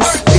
house.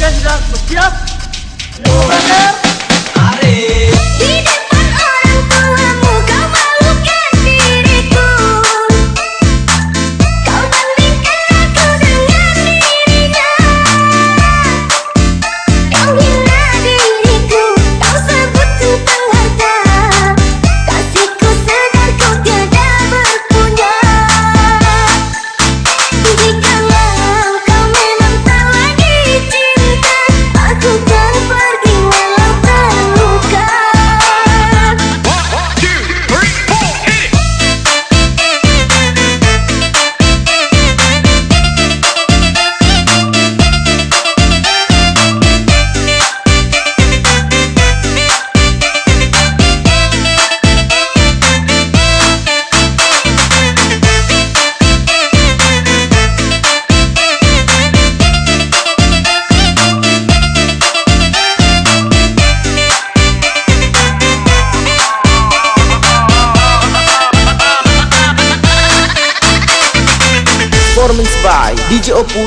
Get it out for Jeff. Over.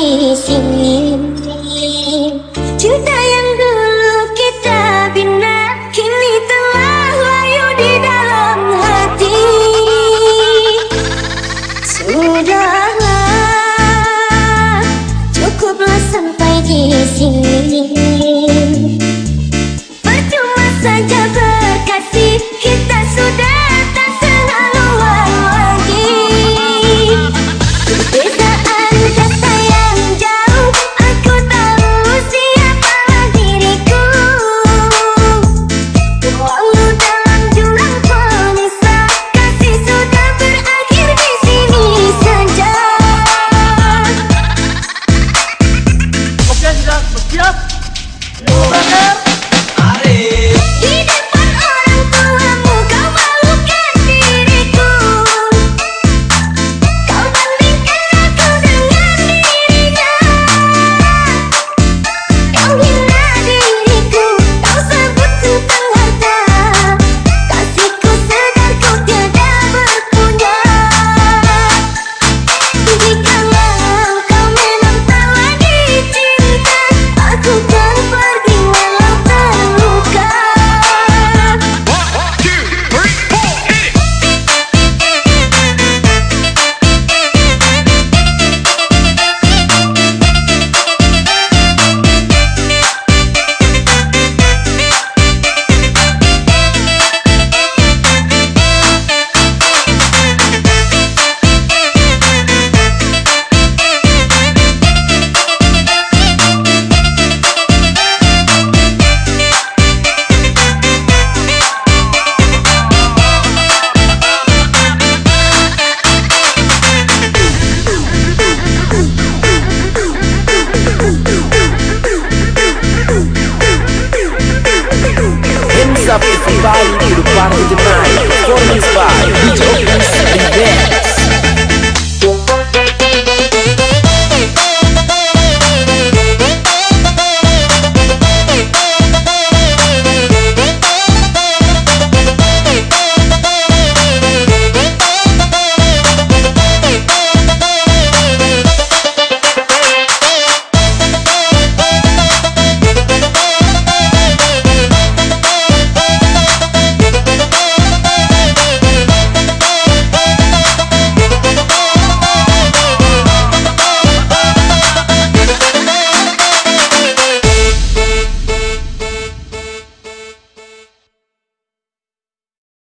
di sini Cinta yang dulu kita bina Kini telah layu di dalam hati. Sudahlah Cukuplah sampai di sini. Percuma saja Yes. Vai pelo Parque de Maio vai. by DJ Open City